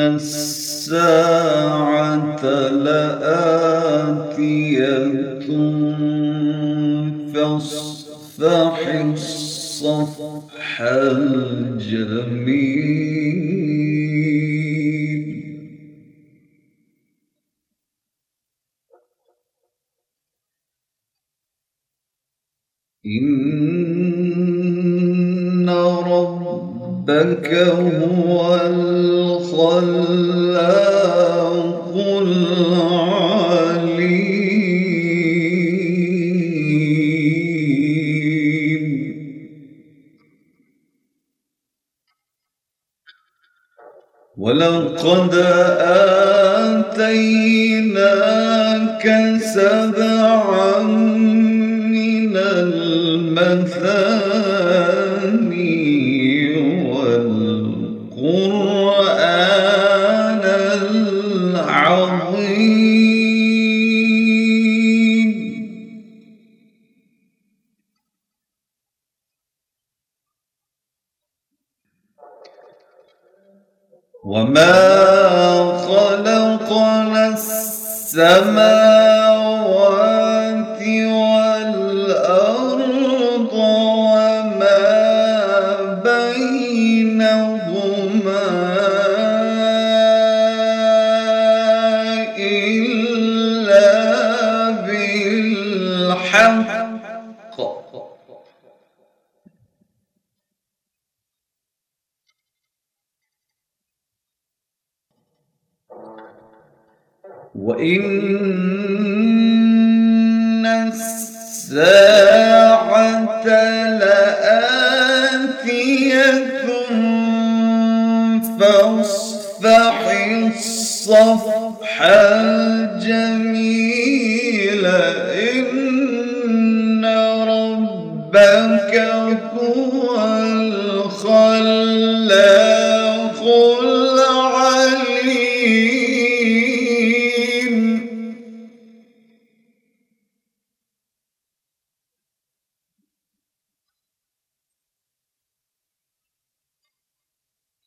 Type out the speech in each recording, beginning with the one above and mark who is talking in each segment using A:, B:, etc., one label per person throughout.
A: الساعة لآتية فاصفح الصفح الجميل. إن ربك هو الخلاق العليم ولقد آتيناك سبعا من المثاني العظيم. وما خلقنا السماوات وإن الساعة لآتية فاصفح الصفح الجميل إن ربك هو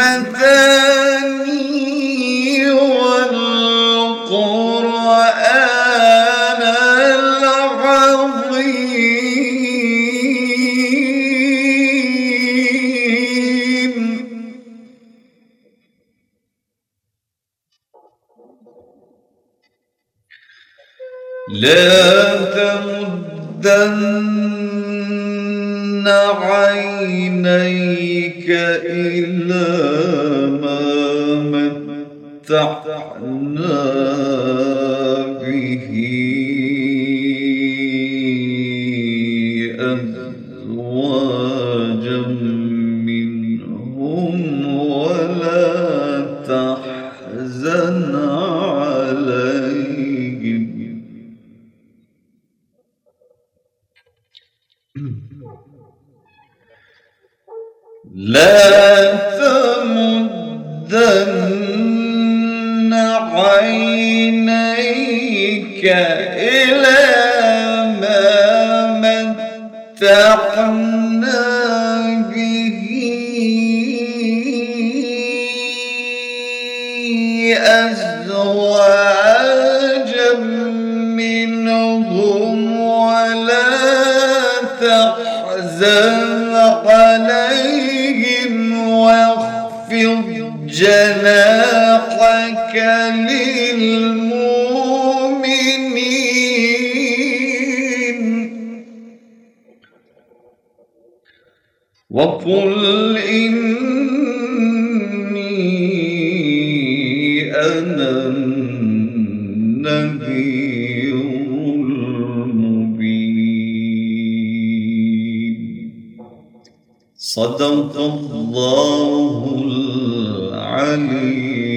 A: المثاني والقرآن العظيم. لا تمدن عينيك إلى ما متعنا به. لا تمدن عينيك إلى ما متعنا به. أزواجا منهم ولا تحزن عليهم. جناحك للمؤمنين. وقل إني أنا النذير المبين. صدق الله العليم